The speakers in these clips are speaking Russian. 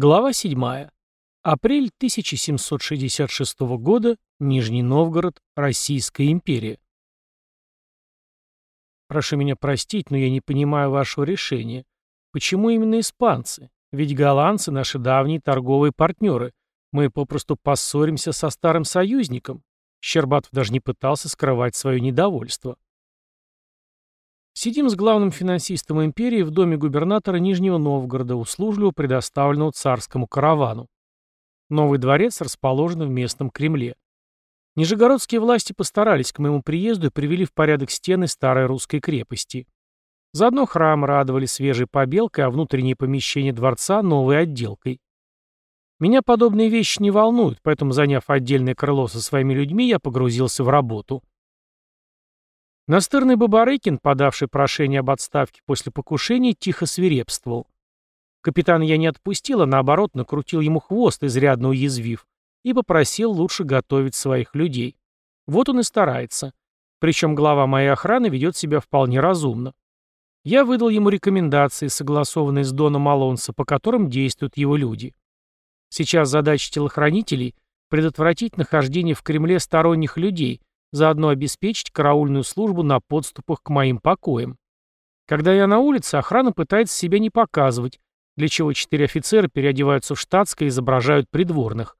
Глава 7. Апрель 1766 года. Нижний Новгород. Российская империя. Прошу меня простить, но я не понимаю вашего решения. Почему именно испанцы? Ведь голландцы — наши давние торговые партнеры. Мы попросту поссоримся со старым союзником. Щербатов даже не пытался скрывать свое недовольство. Сидим с главным финансистом империи в доме губернатора Нижнего Новгорода, услужливо предоставленного царскому каравану. Новый дворец расположен в местном Кремле. Нижегородские власти постарались к моему приезду и привели в порядок стены старой русской крепости. Заодно храм радовали свежей побелкой, а внутреннее помещение дворца — новой отделкой. Меня подобные вещи не волнуют, поэтому, заняв отдельное крыло со своими людьми, я погрузился в работу. Настырный Бабарыкин, подавший прошение об отставке после покушения, тихо свирепствовал. Капитана я не отпустил, а наоборот накрутил ему хвост, изрядно уязвив, и попросил лучше готовить своих людей. Вот он и старается. Причем глава моей охраны ведет себя вполне разумно. Я выдал ему рекомендации, согласованные с Доном Алонсо, по которым действуют его люди. Сейчас задача телохранителей – предотвратить нахождение в Кремле сторонних людей, заодно обеспечить караульную службу на подступах к моим покоям. Когда я на улице, охрана пытается себя не показывать, для чего четыре офицера переодеваются в штатское и изображают придворных.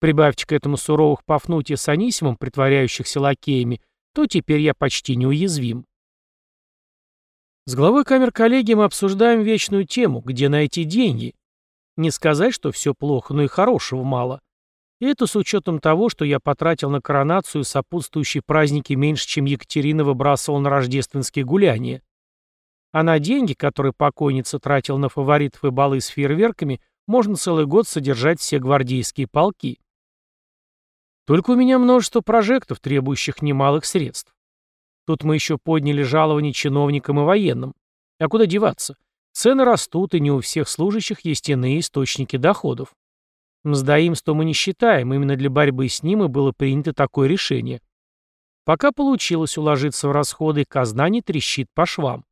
Прибавьте к этому суровых Пафнутия с Анисимом, притворяющихся лакеями, то теперь я почти неуязвим. С главой камер коллегии мы обсуждаем вечную тему, где найти деньги. Не сказать, что все плохо, но и хорошего мало. Это с учетом того, что я потратил на коронацию сопутствующие праздники меньше, чем Екатерина выбрасывала на рождественские гуляния. А на деньги, которые покойница тратил на фаворитов и балы с фейерверками, можно целый год содержать все гвардейские полки. Только у меня множество прожектов, требующих немалых средств. Тут мы еще подняли жалования чиновникам и военным. А куда деваться? Цены растут, и не у всех служащих есть иные источники доходов. Мздоимство мы не считаем, именно для борьбы с ним и было принято такое решение. Пока получилось уложиться в расходы, казна не трещит по швам.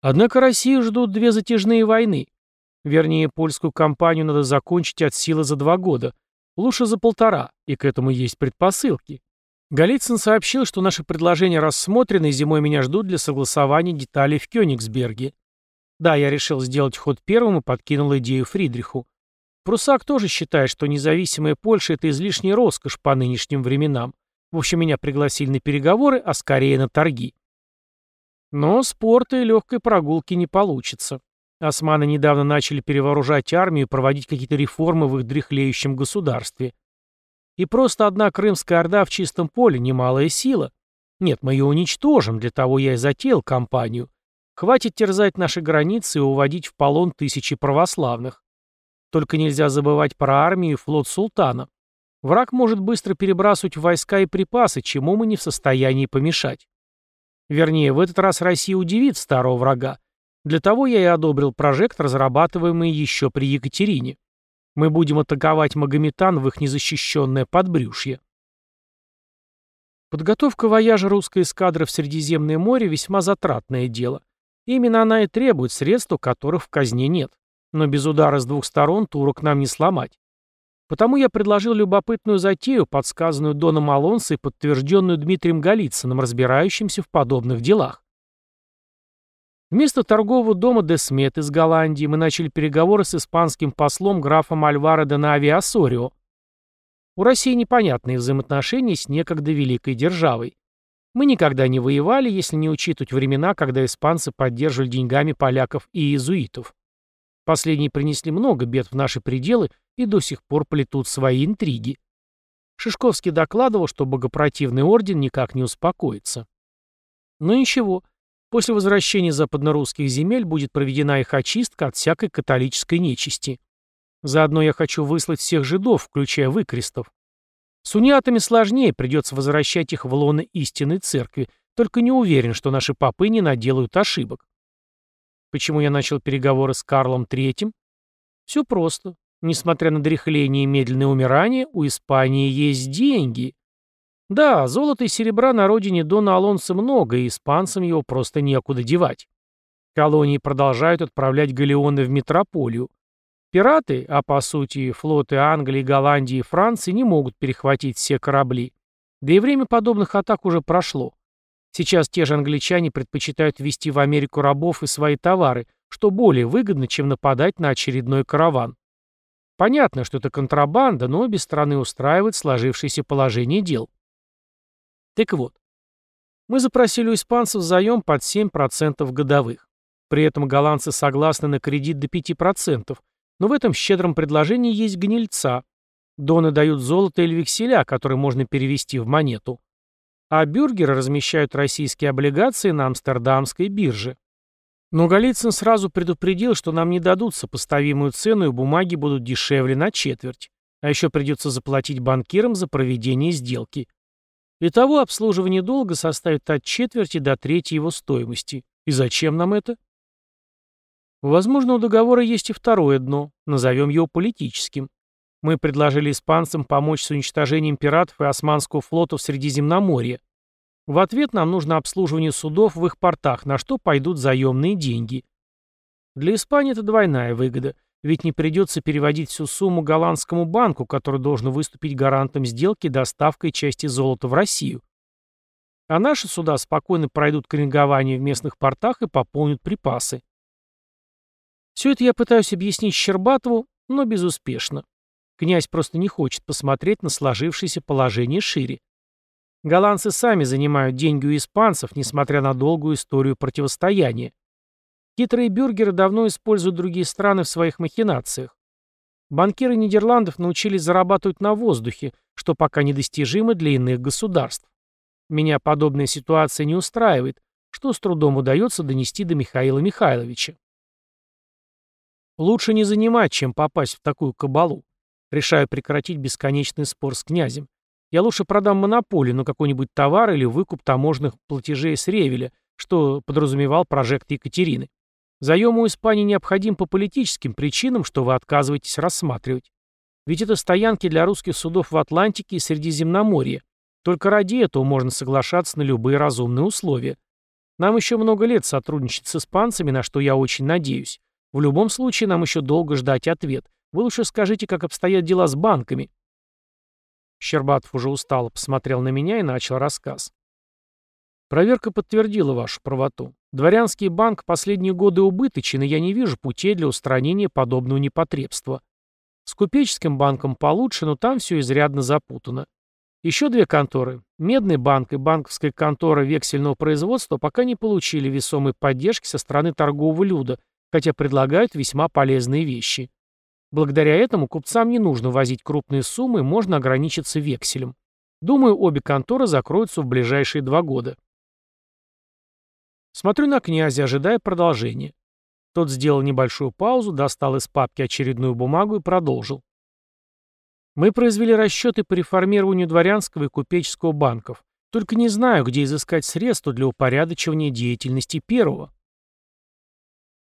Однако Россию ждут две затяжные войны. Вернее, польскую кампанию надо закончить от силы за два года. Лучше за полтора, и к этому есть предпосылки. Голицын сообщил, что наши предложения рассмотрены, и зимой меня ждут для согласования деталей в Кёнигсберге. Да, я решил сделать ход первым и подкинул идею Фридриху. Прусак тоже считает, что независимая Польша – это излишняя роскошь по нынешним временам. В общем, меня пригласили на переговоры, а скорее на торги. Но спорта и легкой прогулки не получится. Османы недавно начали перевооружать армию и проводить какие-то реформы в их дряхлеющем государстве. И просто одна Крымская Орда в чистом поле – немалая сила. Нет, мы ее уничтожим, для того я и затеял кампанию. Хватит терзать наши границы и уводить в полон тысячи православных. Только нельзя забывать про армию и флот султана. Враг может быстро перебрасывать войска и припасы, чему мы не в состоянии помешать. Вернее, в этот раз Россия удивит старого врага. Для того я и одобрил прожект, разрабатываемый еще при Екатерине. Мы будем атаковать Магометан в их незащищенное подбрюшье. Подготовка вояжа русской эскадры в Средиземное море весьма затратное дело. Именно она и требует средств, которых в казне нет но без удара с двух сторон турок нам не сломать. Потому я предложил любопытную затею, подсказанную Доном Алонсо и подтвержденную Дмитрием Голицыным, разбирающимся в подобных делах. Вместо торгового дома Десмет из Голландии мы начали переговоры с испанским послом графом Альваро де Нави Асорио. У России непонятные взаимоотношения с некогда великой державой. Мы никогда не воевали, если не учитывать времена, когда испанцы поддерживали деньгами поляков и иезуитов. Последние принесли много бед в наши пределы и до сих пор плетут свои интриги. Шишковский докладывал, что богопротивный орден никак не успокоится. Но ничего, после возвращения западнорусских земель будет проведена их очистка от всякой католической нечисти. Заодно я хочу выслать всех жидов, включая выкрестов. С униатами сложнее, придется возвращать их в лоно истинной церкви, только не уверен, что наши попы не наделают ошибок. Почему я начал переговоры с Карлом III? Все просто. Несмотря на дряхление и медленное умирание, у Испании есть деньги. Да, золота и серебра на родине Дона Алонса много, и испанцам его просто некуда девать. Колонии продолжают отправлять галеоны в метрополию. Пираты, а по сути флоты Англии, Голландии и Франции не могут перехватить все корабли. Да и время подобных атак уже прошло. Сейчас те же англичане предпочитают везти в Америку рабов и свои товары, что более выгодно, чем нападать на очередной караван. Понятно, что это контрабанда, но обе стороны устраивают сложившееся положение дел. Так вот, мы запросили у испанцев заем под 7% годовых. При этом голландцы согласны на кредит до 5%, но в этом щедром предложении есть гнильца. Доны дают золото или векселя, которые можно перевести в монету. А бюргеры размещают российские облигации на амстердамской бирже. Но Голицын сразу предупредил, что нам не дадут сопоставимую цену и бумаги будут дешевле на четверть. А еще придется заплатить банкирам за проведение сделки. Итого обслуживание долга составит от четверти до трети его стоимости. И зачем нам это? Возможно, у договора есть и второе дно, назовем его политическим. Мы предложили испанцам помочь с уничтожением пиратов и османского флота в Средиземноморье. В ответ нам нужно обслуживание судов в их портах, на что пойдут заемные деньги. Для Испании это двойная выгода, ведь не придется переводить всю сумму голландскому банку, который должен выступить гарантом сделки доставкой части золота в Россию. А наши суда спокойно пройдут крингование в местных портах и пополнят припасы. Все это я пытаюсь объяснить Щербатову, но безуспешно. Князь просто не хочет посмотреть на сложившееся положение шире. Голландцы сами занимают деньги у испанцев, несмотря на долгую историю противостояния. Хитрые бюргеры давно используют другие страны в своих махинациях. Банкиры Нидерландов научились зарабатывать на воздухе, что пока недостижимо для иных государств. Меня подобная ситуация не устраивает, что с трудом удается донести до Михаила Михайловича. Лучше не занимать, чем попасть в такую кабалу. Решаю прекратить бесконечный спор с князем. Я лучше продам монополию на какой-нибудь товар или выкуп таможенных платежей с Ревеля, что подразумевал прожект Екатерины. Заем у Испании необходим по политическим причинам, что вы отказываетесь рассматривать. Ведь это стоянки для русских судов в Атлантике и Средиземноморье. Только ради этого можно соглашаться на любые разумные условия. Нам еще много лет сотрудничать с испанцами, на что я очень надеюсь. В любом случае, нам еще долго ждать ответ. Вы лучше скажите, как обстоят дела с банками». Щербатов уже устало посмотрел на меня и начал рассказ. Проверка подтвердила вашу правоту. Дворянский банк последние годы убыточен, и я не вижу путей для устранения подобного непотребства. С купеческим банком получше, но там все изрядно запутано. Еще две конторы, Медный банк и банковская контора вексельного производства, пока не получили весомой поддержки со стороны торгового люда хотя предлагают весьма полезные вещи. Благодаря этому купцам не нужно возить крупные суммы, можно ограничиться векселем. Думаю, обе конторы закроются в ближайшие два года. Смотрю на князя, ожидая продолжения. Тот сделал небольшую паузу, достал из папки очередную бумагу и продолжил. Мы произвели расчеты по реформированию дворянского и купеческого банков. Только не знаю, где изыскать средства для упорядочивания деятельности первого.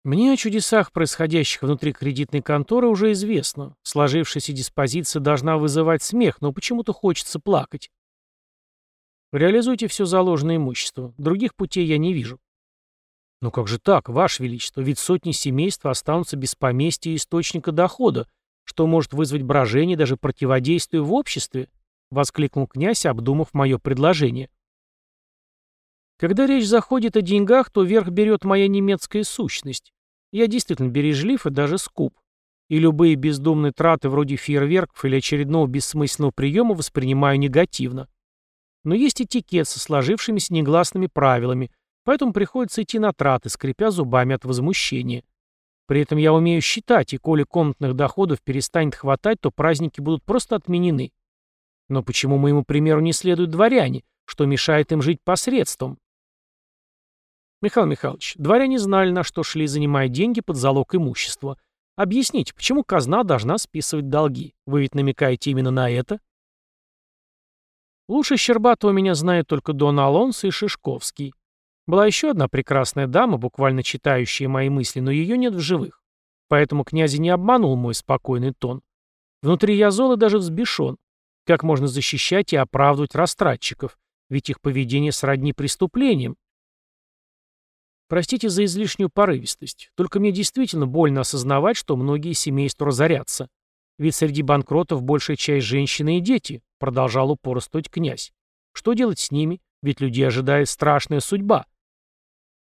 Мне о чудесах, происходящих внутри кредитной конторы, уже известно. Сложившаяся диспозиция должна вызывать смех, но почему-то хочется плакать. Реализуйте все заложенное имущество. Других путей я не вижу. Но как же так, Ваше Величество? Ведь сотни семейств останутся без поместья и источника дохода, что может вызвать брожение даже противодействию в обществе, воскликнул князь, обдумав мое предложение. Когда речь заходит о деньгах, то верх берет моя немецкая сущность. Я действительно бережлив и даже скуп. И любые бездумные траты вроде фейерверков или очередного бессмысленного приема воспринимаю негативно. Но есть этикет со сложившимися негласными правилами, поэтому приходится идти на траты, скрипя зубами от возмущения. При этом я умею считать, и коли комнатных доходов перестанет хватать, то праздники будут просто отменены. Но почему моему примеру не следуют дворяне, что мешает им жить посредством? Михаил Михайлович, дворяне знали, на что шли, занимая деньги под залог имущества. Объясните, почему казна должна списывать долги? Вы ведь намекаете именно на это? Лучше Щербатова меня знает только Дон Алонсо и Шишковский. Была еще одна прекрасная дама, буквально читающая мои мысли, но ее нет в живых. Поэтому князя не обманул мой спокойный тон. Внутри я зол и даже взбешен. Как можно защищать и оправдывать растратчиков? Ведь их поведение сродни преступлениям. Простите за излишнюю порывистость. Только мне действительно больно осознавать, что многие семейства разорятся. Ведь среди банкротов большая часть женщины и дети, продолжал упорствовать князь. Что делать с ними? Ведь людей ожидает страшная судьба.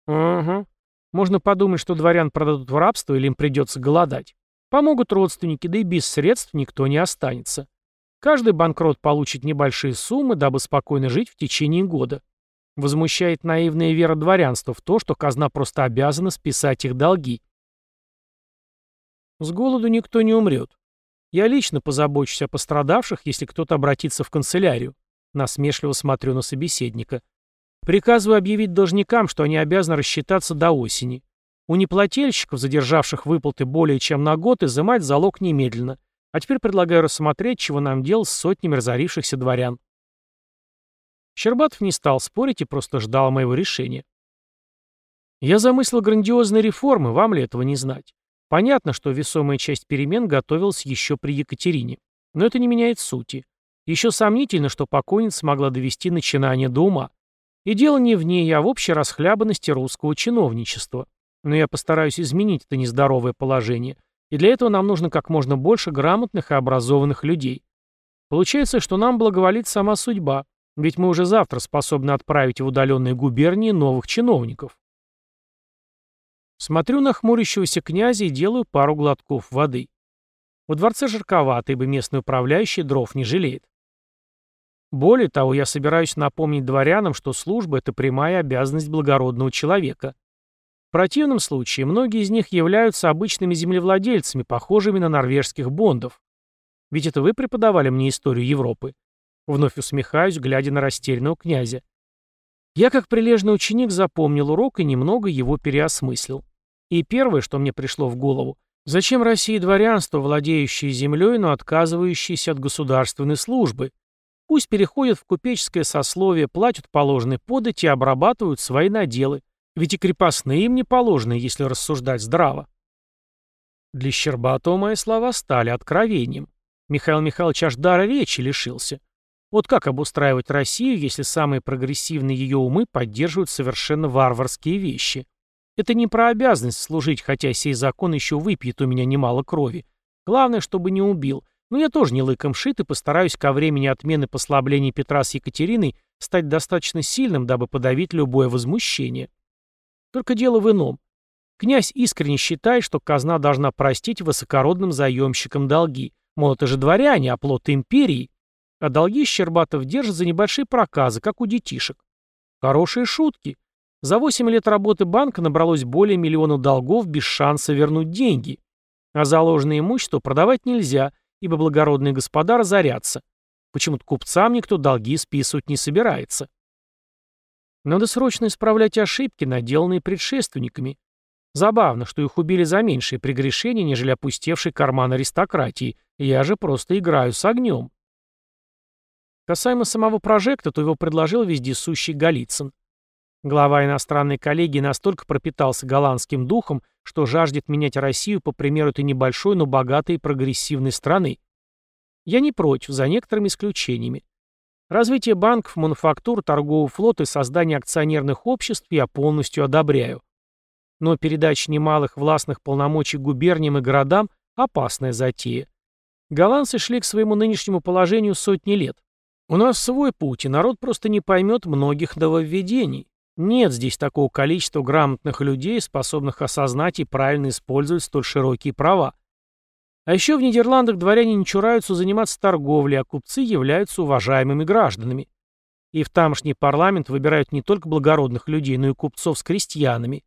Угу. Можно подумать, что дворян продадут в рабство или им придется голодать. Помогут родственники, да и без средств никто не останется. Каждый банкрот получит небольшие суммы, дабы спокойно жить в течение года. Возмущает наивная вера дворянства в то, что казна просто обязана списать их долги. С голоду никто не умрет. Я лично позабочусь о пострадавших, если кто-то обратится в канцелярию. Насмешливо смотрю на собеседника. Приказываю объявить должникам, что они обязаны рассчитаться до осени. У неплательщиков, задержавших выплаты более чем на год, изымать залог немедленно. А теперь предлагаю рассмотреть, чего нам делать с сотнями разорившихся дворян. Щербатов не стал спорить и просто ждал моего решения. Я замыслил грандиозные реформы, вам ли этого не знать. Понятно, что весомая часть перемен готовилась еще при Екатерине. Но это не меняет сути. Еще сомнительно, что покойница могла довести начинание до ума. И дело не в ней, а в общей расхлябанности русского чиновничества. Но я постараюсь изменить это нездоровое положение. И для этого нам нужно как можно больше грамотных и образованных людей. Получается, что нам благоволит сама судьба, ведь мы уже завтра способны отправить в удаленные губернии новых чиновников. Смотрю на хмурящегося князя и делаю пару глотков воды. Во дворце жарковато, ибо местный управляющий дров не жалеет. Более того, я собираюсь напомнить дворянам, что служба — это прямая обязанность благородного человека. В противном случае многие из них являются обычными землевладельцами, похожими на норвежских бондов. Ведь это вы преподавали мне историю Европы. Вновь усмехаюсь, глядя на растерянного князя. Я, как прилежный ученик, запомнил урок и немного его переосмыслил. И первое, что мне пришло в голову, зачем России дворянство, владеющее землей, но отказывающееся от государственной службы? Пусть переходят в купеческое сословие, платят положенные подати и обрабатывают свои наделы. Ведь и крепостные им не положены, если рассуждать здраво. Для Щербатова мои слова стали откровением. Михаил Михайлович аж дара речи лишился. Вот как обустраивать Россию, если самые прогрессивные ее умы поддерживают совершенно варварские вещи? Это не про обязанность служить, хотя сей закон еще выпьет у меня немало крови. Главное, чтобы не убил. Но я тоже не лыком шит и постараюсь ко времени отмены послаблений Петра с Екатериной стать достаточно сильным, дабы подавить любое возмущение. Только дело в ином. Князь искренне считает, что казна должна простить высокородным заемщикам долги. Мол, это же дворяне, оплот империи. А долги Щербатов держит за небольшие проказы, как у детишек. Хорошие шутки. За 8 лет работы банка набралось более миллиона долгов без шанса вернуть деньги. А заложенное имущество продавать нельзя, ибо благородные господа разорятся. Почему-то купцам никто долги списывать не собирается. Надо срочно исправлять ошибки, наделанные предшественниками. Забавно, что их убили за меньшие прегрешения, нежели опустевший карман аристократии. Я же просто играю с огнем. Касаемо самого прожекта, то его предложил вездесущий Голицын. Глава иностранной коллегии настолько пропитался голландским духом, что жаждет менять Россию по примеру этой небольшой, но богатой и прогрессивной страны. Я не против, за некоторыми исключениями. Развитие банков, мануфактур, торгового флота и создание акционерных обществ я полностью одобряю. Но передача немалых властных полномочий губерниям и городам – опасная затея. Голландцы шли к своему нынешнему положению сотни лет. У нас свой путь, и народ просто не поймет многих нововведений. Нет здесь такого количества грамотных людей, способных осознать и правильно использовать столь широкие права. А еще в Нидерландах дворяне не чураются заниматься торговлей, а купцы являются уважаемыми гражданами. И в тамошний парламент выбирают не только благородных людей, но и купцов с крестьянами.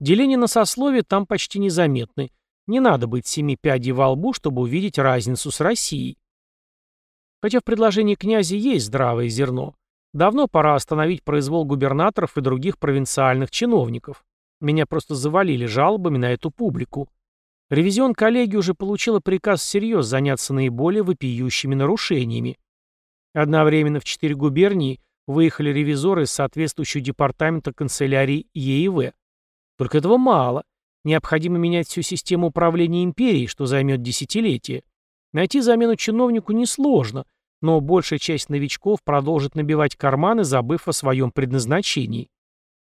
Деление на сословие там почти незаметны. Не надо быть семи пядей во лбу, чтобы увидеть разницу с Россией. Хотя в предложении князя есть здравое зерно. Давно пора остановить произвол губернаторов и других провинциальных чиновников. Меня просто завалили жалобами на эту публику. Ревизион коллегии уже получила приказ всерьез заняться наиболее вопиющими нарушениями. Одновременно в четыре губернии выехали ревизоры из соответствующего департамента канцелярии ЕИВ. Только этого мало. Необходимо менять всю систему управления империей, что займет десятилетия. Найти замену чиновнику несложно, но большая часть новичков продолжит набивать карманы, забыв о своем предназначении.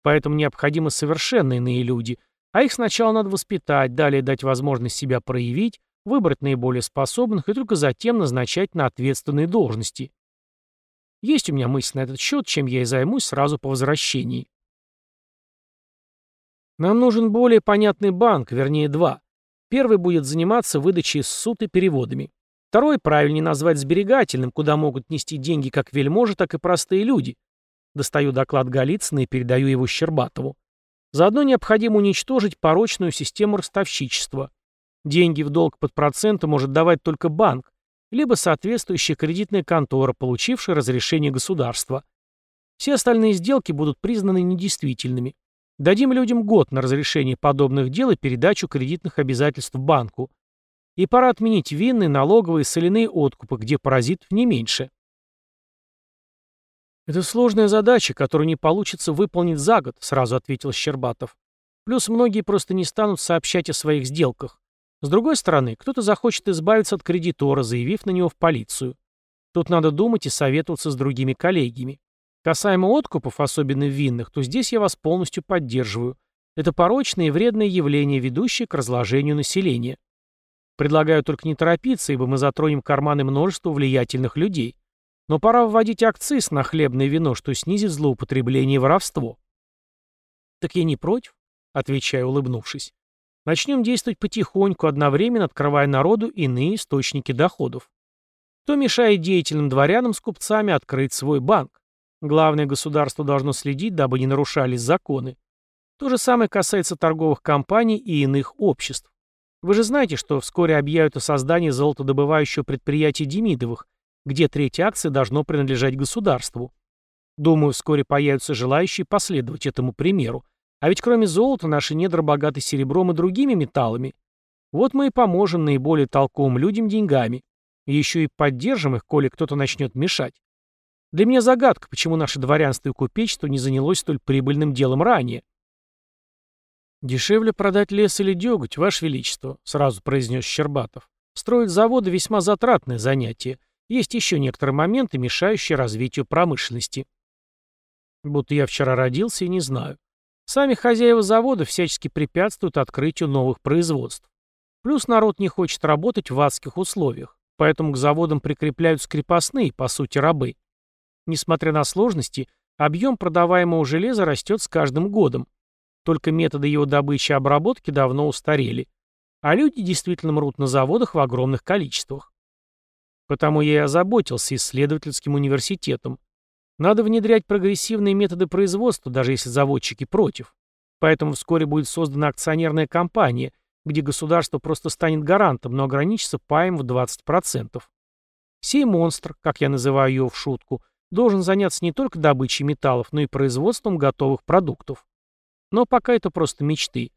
Поэтому необходимы совершенно иные люди, а их сначала надо воспитать, далее дать возможность себя проявить, выбрать наиболее способных и только затем назначать на ответственные должности. Есть у меня мысль на этот счет, чем я и займусь сразу по возвращении. Нам нужен более понятный банк, вернее два. Первый будет заниматься выдачей суд и переводами. Второй правильнее назвать сберегательным, куда могут нести деньги как вельможи, так и простые люди. Достаю доклад Голицына и передаю его Щербатову. Заодно необходимо уничтожить порочную систему ростовщичества. Деньги в долг под проценты может давать только банк, либо соответствующая кредитная контора, получившая разрешение государства. Все остальные сделки будут признаны недействительными. Дадим людям год на разрешение подобных дел и передачу кредитных обязательств банку. И пора отменить винные, налоговые, соляные откупы, где паразитов не меньше. «Это сложная задача, которую не получится выполнить за год», — сразу ответил Щербатов. «Плюс многие просто не станут сообщать о своих сделках. С другой стороны, кто-то захочет избавиться от кредитора, заявив на него в полицию. Тут надо думать и советоваться с другими коллегиями. Касаемо откупов, особенно винных, то здесь я вас полностью поддерживаю. Это порочное и вредное явление, ведущее к разложению населения. Предлагаю только не торопиться, ибо мы затронем карманы множества влиятельных людей. Но пора вводить акциз на хлебное вино, что снизит злоупотребление и воровство. Так я не против, отвечаю, улыбнувшись. Начнем действовать потихоньку, одновременно открывая народу иные источники доходов. Кто мешает деятельным дворянам с купцами открыть свой банк? Главное, государство должно следить, дабы не нарушались законы. То же самое касается торговых компаний и иных обществ. Вы же знаете, что вскоре объявят о создании золотодобывающего предприятия Демидовых, где треть акций должно принадлежать государству. Думаю, вскоре появятся желающие последовать этому примеру, а ведь кроме золота наши недра богаты серебром и другими металлами. Вот мы и поможем наиболее толковым людям деньгами. Еще и поддержим их, коли кто-то начнет мешать. Для меня загадка, почему наше дворянство и купечество не занялось столь прибыльным делом ранее. «Дешевле продать лес или деготь, Ваше Величество», — сразу произнес Щербатов. «Строить заводы — весьма затратное занятие. Есть еще некоторые моменты, мешающие развитию промышленности». Будто я вчера родился и не знаю. Сами хозяева завода всячески препятствуют открытию новых производств. Плюс народ не хочет работать в адских условиях, поэтому к заводам прикрепляют крепостные, по сути, рабы. Несмотря на сложности, объем продаваемого железа растет с каждым годом. Только методы его добычи и обработки давно устарели. А люди действительно мрут на заводах в огромных количествах. Потому я и озаботился исследовательским университетом, надо внедрять прогрессивные методы производства, даже если заводчики против. Поэтому вскоре будет создана акционерная компания, где государство просто станет гарантом, но ограничится паем в 20%. Сей монстр, как я называю его в шутку, должен заняться не только добычей металлов, но и производством готовых продуктов. Но пока это просто мечты.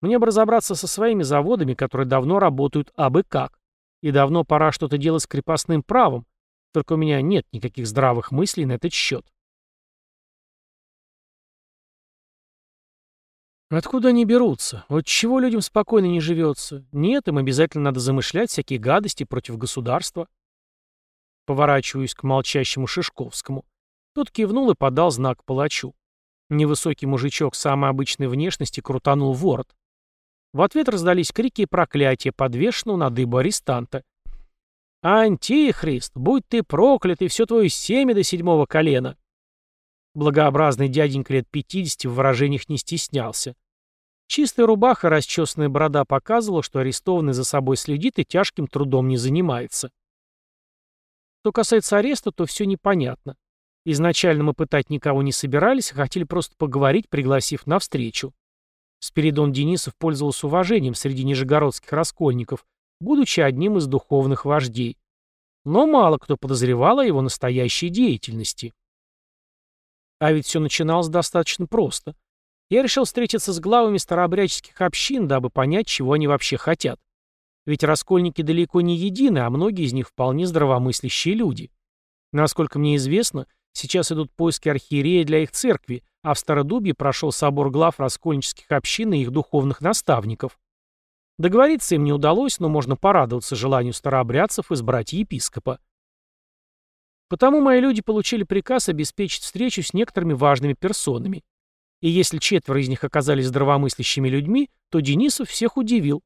Мне бы разобраться со своими заводами, которые давно работают абы как. И давно пора что-то делать с крепостным правом, только у меня нет никаких здравых мыслей на этот счет. Откуда они берутся? Вот чего людям спокойно не живется? Нет, им обязательно надо замышлять всякие гадости против государства. Поворачиваюсь к молчащему Шишковскому. Тот кивнул и подал знак палачу. Невысокий мужичок самой обычной внешности крутанул ворот. В ответ раздались крики и проклятия, подвешенного на дыбу арестанта. «Антихрист, будь ты проклят, и все твое семя до седьмого колена!» Благообразный дяденька лет пятидесяти в выражениях не стеснялся. Чистая рубаха, расчесанная борода показывала, что арестованный за собой следит и тяжким трудом не занимается. Что касается ареста, то все непонятно. Изначально мы пытать никого не собирались, а хотели просто поговорить, пригласив на встречу. Спиридон Денисов пользовался уважением среди нижегородских раскольников, будучи одним из духовных вождей. Но мало кто подозревал о его настоящей деятельности. А ведь все начиналось достаточно просто. Я решил встретиться с главами старообрядческих общин, дабы понять, чего они вообще хотят. Ведь раскольники далеко не едины, а многие из них вполне здравомыслящие люди. Насколько мне известно, сейчас идут поиски архиерея для их церкви, а в Стародубье прошел собор глав раскольнических общин и их духовных наставников. Договориться им не удалось, но можно порадоваться желанию старообрядцев избрать епископа. Потому мои люди получили приказ обеспечить встречу с некоторыми важными персонами. И если четверо из них оказались здравомыслящими людьми, то Денисов всех удивил.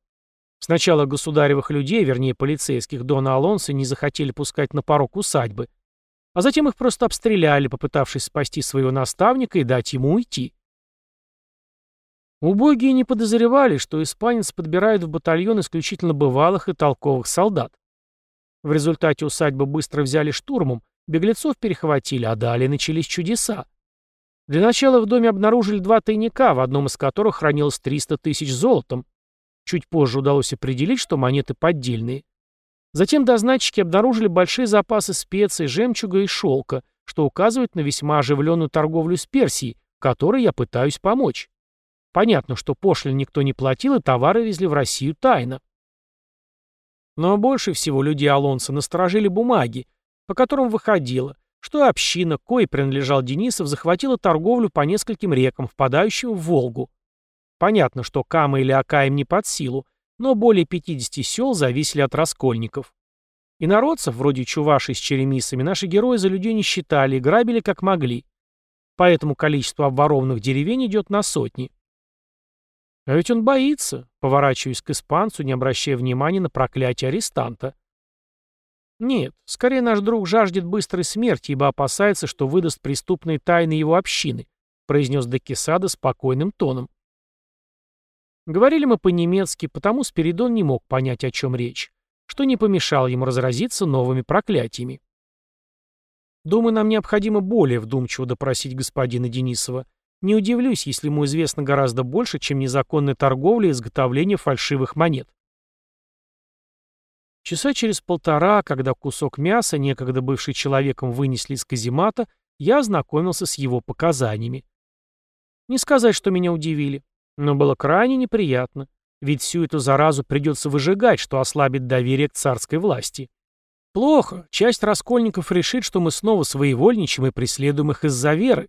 Сначала государевых людей, вернее полицейских, Дона Алонса не захотели пускать на порог усадьбы, а затем их просто обстреляли, попытавшись спасти своего наставника и дать ему уйти. Убогие не подозревали, что испанец подбирает в батальон исключительно бывалых и толковых солдат. В результате усадьбы быстро взяли штурмом, беглецов перехватили, а далее начались чудеса. Для начала в доме обнаружили два тайника, в одном из которых хранилось 300 тысяч золотом. Чуть позже удалось определить, что монеты поддельные. Затем дознатчики обнаружили большие запасы специй, жемчуга и шелка, что указывает на весьма оживленную торговлю с Персией, которой я пытаюсь помочь. Понятно, что пошлин никто не платил, и товары везли в Россию тайно. Но больше всего люди Алонса насторожили бумаги, по которым выходило, что община, кое принадлежал Денисов, захватила торговлю по нескольким рекам, впадающим в Волгу. Понятно, что Кама или Ака не под силу, но более 50 сел зависели от раскольников. И народцев, вроде Чуваши с черемисами, наши герои за людей не считали и грабили как могли. Поэтому количество обворованных деревень идет на сотни. А ведь он боится, поворачиваясь к испанцу, не обращая внимания на проклятие арестанта. Нет, скорее наш друг жаждет быстрой смерти, ибо опасается, что выдаст преступные тайны его общины, произнес Декисада спокойным тоном. Говорили мы по-немецки, потому Спиридон не мог понять, о чем речь, что не помешало ему разразиться новыми проклятиями. Думаю, нам необходимо более вдумчиво допросить господина Денисова. Не удивлюсь, если ему известно гораздо больше, чем незаконная торговля и изготовление фальшивых монет. Часа через полтора, когда кусок мяса, некогда бывший человеком, вынесли из каземата, я ознакомился с его показаниями. Не сказать, что меня удивили. Но было крайне неприятно, ведь всю эту заразу придется выжигать, что ослабит доверие к царской власти. Плохо, часть раскольников решит, что мы снова своевольничаем и преследуем их из-за веры.